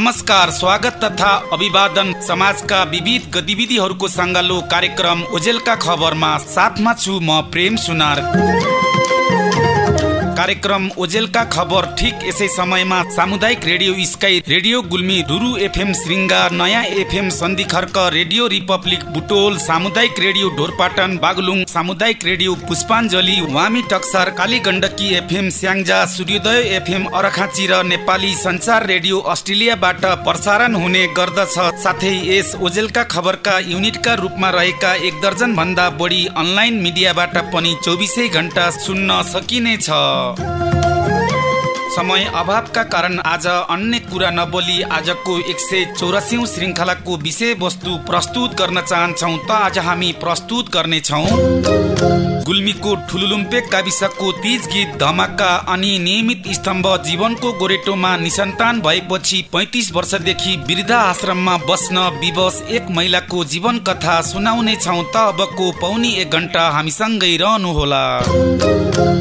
नमस्कार स्वागत तथा अभिवादन समाजका विविध गतिविधिहरूको सङ्गालो कार्यक्रम ओजेलका खबरमा साथमा छु म प्रेम सुनार। कार्यक्रम ओजेलका खबर ठिक यसै समयमा सामुदायिक radio sky radio Gulmi Ruru FM Shringa नयाँ एफएम सन्धि खर्क रेडियो रिपब्लिक बुटोल सामुदायिक रेडियो ढोरपाटन बागलुङ सामुदायिक रेडियो पुष्पाञ्जली वामी टक्सार काली गण्डकी एफएम स्याङ्जा सूर्योदय एफएम अरखाँची र नेपाली संचार रेडियो अस्ट्रेलियाबाट प्रसारण हुने गर्दछ। साथै यस ओजेलका खबरका युनिटका रूपमा रहेका एक दर्जन भन्दा बढी अनलाइन मिडियाबाट पनि चौबिसै घन्टा सुन्न सकिनेछ। Oh. समय अभावका कारण आज अन्य कुरा नबोली आजको एक सय चौरासी श्रृङ्खलाको विषयवस्तु प्रस्तुत गर्न चाहन्छौ। त आज हामी प्रस्तुत गर्नेछौ। गुल्मीको ठुलुलुम्पेक गाविसको तिज गीत धमाका अनि नियमित स्तम्भ जीवनको गोरेटोमा निसन्तान भएपछि पैतिस वर्षदेखि वृद्ध आश्रममा बस्न विवश एक महिलाको जीवन कथा सुनाउने छौ त अबको पौनी एक घन्टा हामीसँगै रहनुहोला।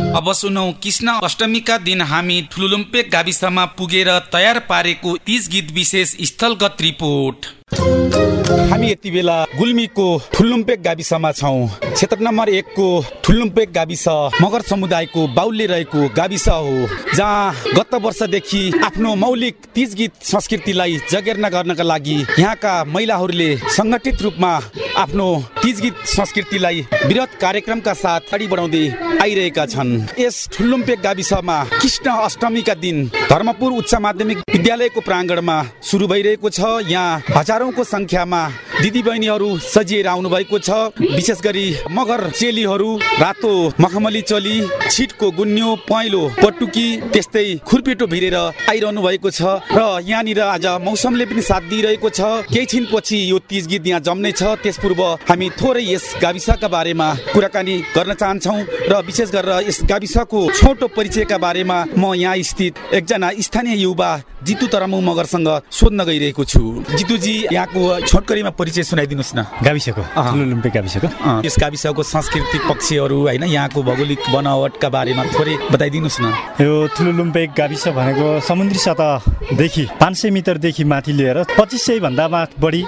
अब सुनौ कृष्ण अष्टमीका दिन हामी ठुलुलुम्पेक गाविसमा पुगेर तयार पारेको तिज गीत विशेष स्थलगत रिपोर्ट। हामी यति बेला गुल्मीको ठुल्लुम्पेक गाविसमा छौँ। क्षेत्र नम्बर एकको ठुल्लुम्पेक गाविस मगर समुदायको बाहुल्य रहेको गाविस हो जहाँ गत वर्षदेखि आफ्नो मौलिक तिज गीत संस्कृतिलाई जगेर्ना गर्नका लागि यहाँका महिलाहरूले सङ्गठित रूपमा आफ्नो तिज गीत संस्कृतिलाई वृहत कार्यक्रमका साथ अगाडि बढाउँदै आइरहेका छन्। यस ठुल्लुम्पेक गाविसमा कृष्ण अष्टमीका दिन धर्मपुर उच्च माध्यमिक विद्यालयको प्राङ्गणमा सुरु भइरहेको छ। यहाँ संख्यामा दिदी बहिनीहरू सजिएर आउनु भएको छ। विशेष गरी मगर चेलीहरू रातो मखमली चली छिटको गुन्यो पहेँलो पटुकी त्यस्तै खुर्पेटो भिरेर आइरहनु भएको छ र यहाँनिर आज मौसमले पनि साथ दिइरहेको छ। केही छिनपछि यो तिज गीत यहाँ जम्ने छ त्यस पूर्व हामी थोरै यस गाविसका बारेमा कुराकानी गर्न चाहन्छौँ र विशेष गरेर यस गाविसको छोटो परिचयका बारेमा म यहाँ स्थित एकजना स्थानीय युवा जितु तरमु मगरसँग सोध्न गइरहेको छु। जितुजी यहाँको छोटकरीमा परिचय सुनाइदिनुहोस् न। गाविसको ठुलो गाविसको। यस गाविसको सांस्कृतिक पक्षहरू होइन यहाँको भौगोलिक बनावटका बारेमा थोरै बताइदिनुहोस् न। यो ठुलो लुम्पेक गाविस भनेको समुद्री सतहदेखि पाँच सय मिटरदेखि माथि लिएर पच्चिस सय भन्दा बढी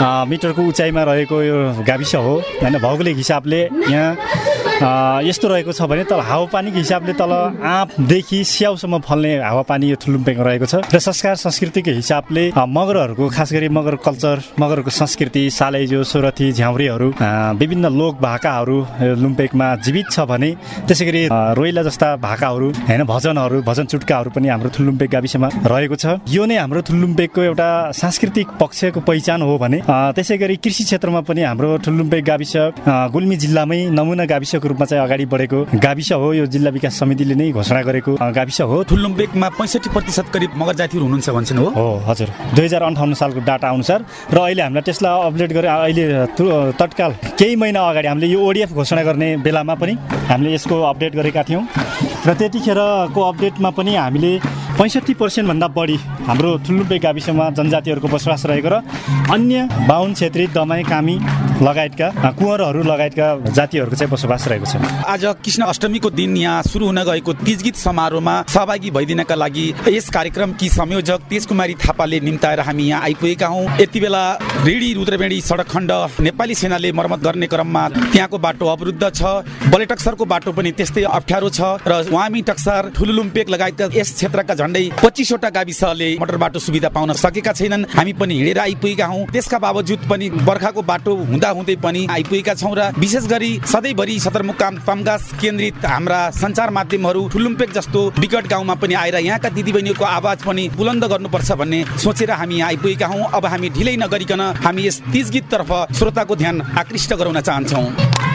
मिटरको उचाइमा रहेको यो गाविस हो। होइन भौगोलिक हिसाबले यहाँ यस्तो रहेको छ भने तल हावापानीको हिसाबले तल आँपदेखि स्याउसम्म फल्ने हावापानी यो ठुलुम्पेकमा रहेको छ। र संस्कार संस्कृतिको हिसाबले मगरहरूको खास गरी मगर कल्चर मगरको संस्कृति सालेजो सोरथी झ्याउरीहरू विभिन्न लोक भाकाहरू लुम्पेकमा जीवित छ भने त्यसै गरी रोइला जस्ता भाकाहरू होइन भजनहरू भजन चुट्काहरू पनि हाम्रो थुलुम्पेक गाविसमा रहेको छ। यो नै हाम्रो थुलुम्पेकको एउटा सांस्कृतिक पक्षको पहिचान हो भने त्यसै गरी कृषि क्षेत्रमा पनि हाम्रो ठुलुम्पेक गाविस गुल्मी जिल्लामै नमुना गाविसको रूपमा चाहिँ अगाडि बढेको। गाविस हो यो जिल्ला विकास समितिले नै घोषणा गरेको। गाविस हो। ठुलुम्पेकमा पैँसठी प्रतिशत करिब मगर जातिहरू हुनुहुन्छ भन्छन् हो। हो हजुर। दुई हजार अन्ठाउन्न सालको डाटा अनुसार र अहिले हामीलाई त्यसलाई अपडेट गरे अहिले तत्काल केही महिना अगाडि हामीले यो ओडिएफ घोषणा गर्ने बेलामा पनि हामीले यसको अपडेट गरेका थियौँ। र त्यतिखेरको अपडेटमा पनि हामीले पैँसठी पर्सेन्टभन्दा बढी हाम्रो ठुल्लुम्पे गाविसमा जनजातिहरूको बसोबास रहेको र अन्य बाहुन छेत्री दमाई कामी लगायतका कुँवरहरू लगायतका जातिहरूको चाहिँ बसोबास रहेको छ। आज कृष्ण अष्टमीको दिन यहाँ सुरु हुन गएको तिज गीत समारोहमा सहभागी भइदिनका लागि यस कार्यक्रमकी संयोजक तेज कुमारी थापाले निम्ताएर हामी यहाँ आइपुगेका हौँ। यति बेला रेडी रुद्रबेडी सडक खण्ड नेपाली सेनाले मर्मत गर्ने क्रममा त्यहाँको बाटो अवरुद्ध छ। बलेटक्सरको बाटो पनि त्यस्तै अप्ठ्यारो छ र वामी टक्सर ठुलुलुम्पेक लगायतका यस क्षेत्रका झन्डै पच्चिसवटा गाविसले मोटर बाटो सुविधा पाउन सकेका छैनन्। हामी पनि हिँडेर आइपुगेका हौँ। त्यसका बावजुद पनि बर्खाको बाटो हुँदा हुँदै पनि आइपुगेका छौँ र विशेष गरी सधैँभरि सदरमुकाम तमगास केन्द्रित हाम्रा सञ्चार माध्यमहरू ठुलुम्पेक जस्तो विकट गाउँमा पनि आएर यहाँका दिदीबहिनीहरूको आवाज पनि बुलन्द गर्नुपर्छ भन्ने सोचेर हामी यहाँ आइपुगेका हौँ। अब हामी ढिलै नगरिकन हामी यस तिज गीततर्फ श्रोताको ध्यान आकृष्ट गराउन चाहन्छौँ।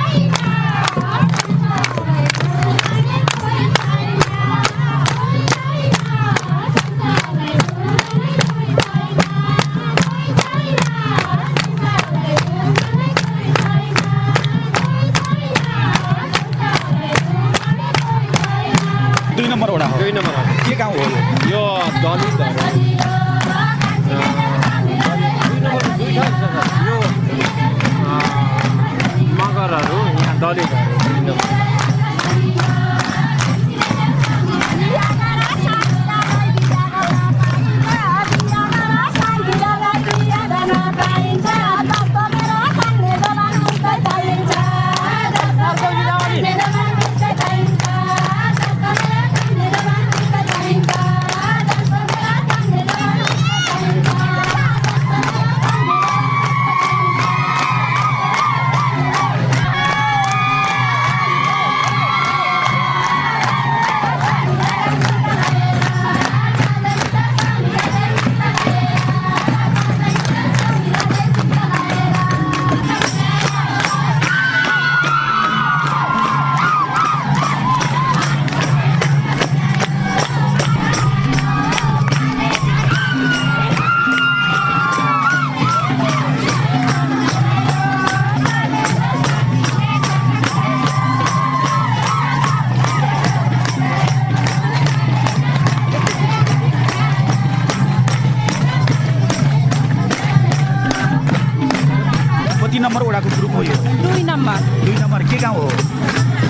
वडाको ग्रुप हो यो दुई नम्बर दुई नम्बर के गाउँ हो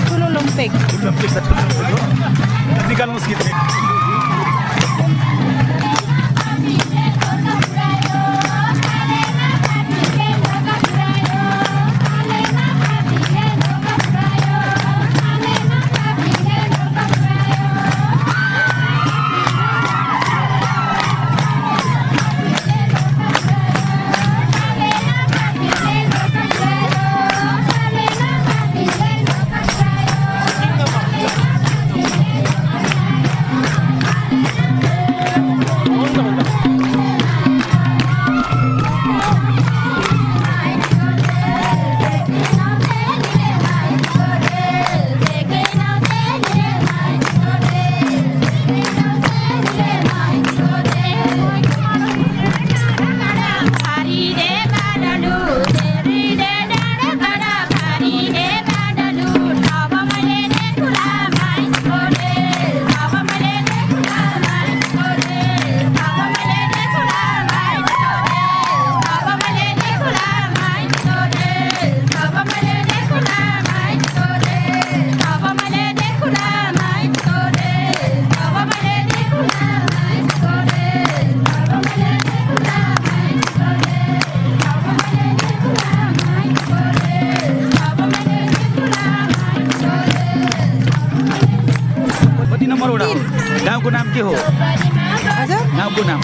ठुलो लुम्पेक ठुलो लुम्पेक निकाल्नुहोस् कि हो। गाउँको नाम गाउँको नाम।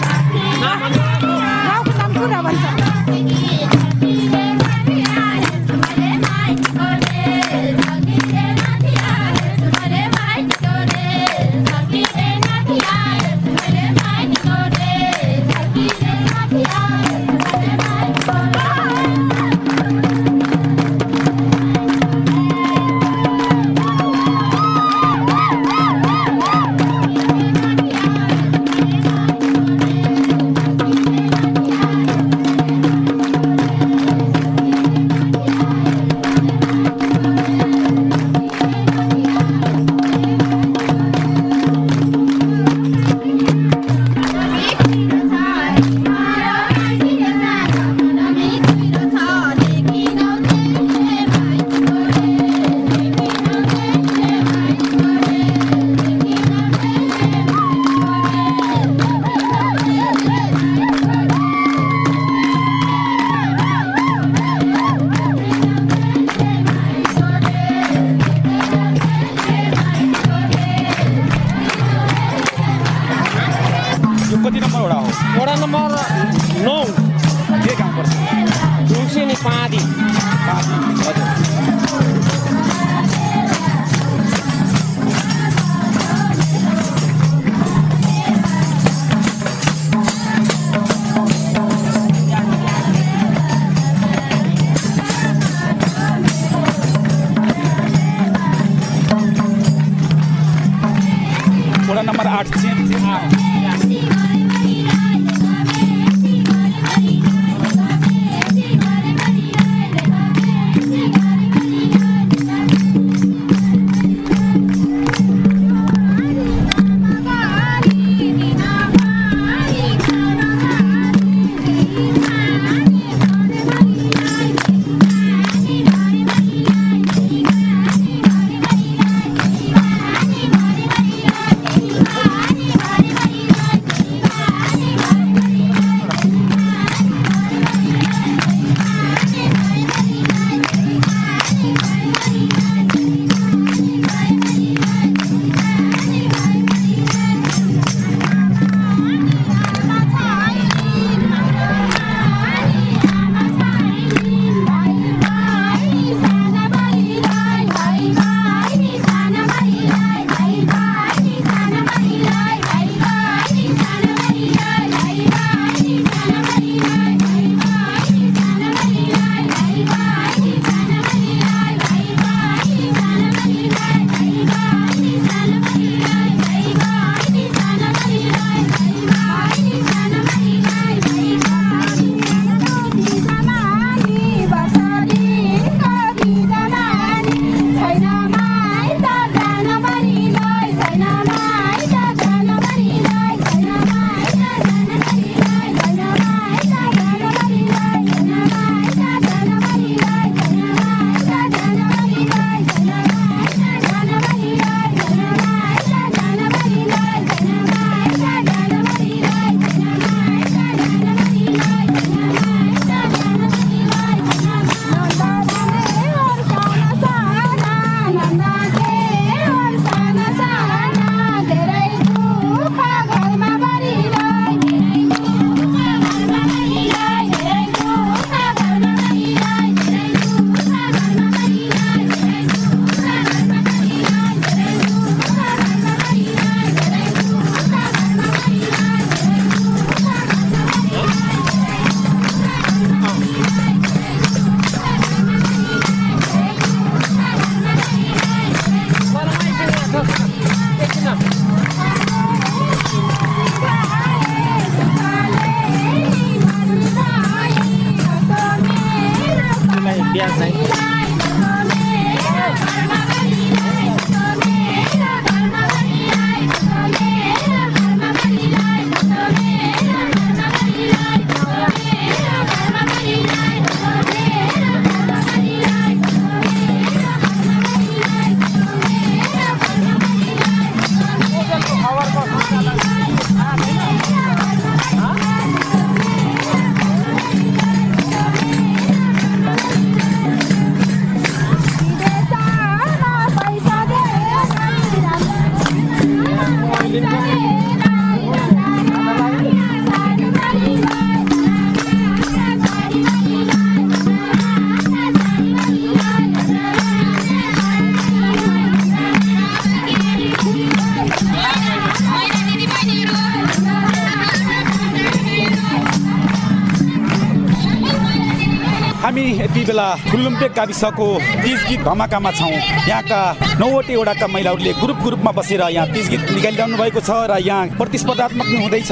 बेला फुल्लुम्पेक गाविसको तिज गीत धमाकामा छौँ। यहाँका नौवटै वडाका महिलाहरूले ग्रुप ग्रुपमा बसेर यहाँ तिज गीत निकालिरहनु भएको छ र यहाँ प्रतिस्पर्धात्मक हुँदैछ।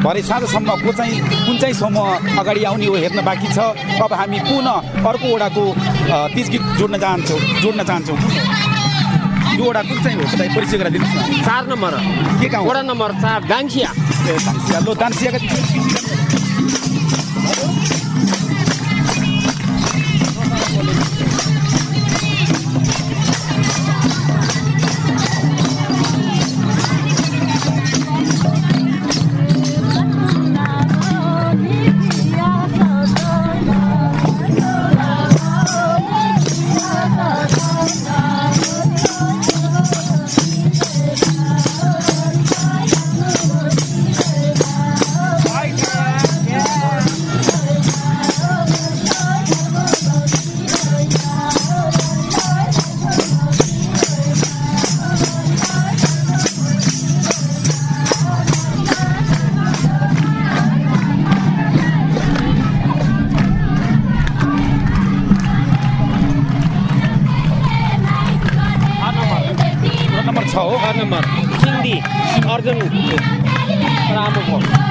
भरे साँझसम्म को चाहिँ कुन चाहिँ समूह अगाडि आउने हो हेर्न बाँकी छ। अब हामी पुनः अर्को वडाको तिज गीत जोड्न चाहन्छौँ जोड्न चाहन्छौँ। यो वडा कुन चाहिँ हो तपाईँ परिचय गराइदिनुहोस् न। चार नम्बर। के गाउँ वडा नम्बर चार डाङ्सिया ए, लो दानसियाका अर्जुन राम को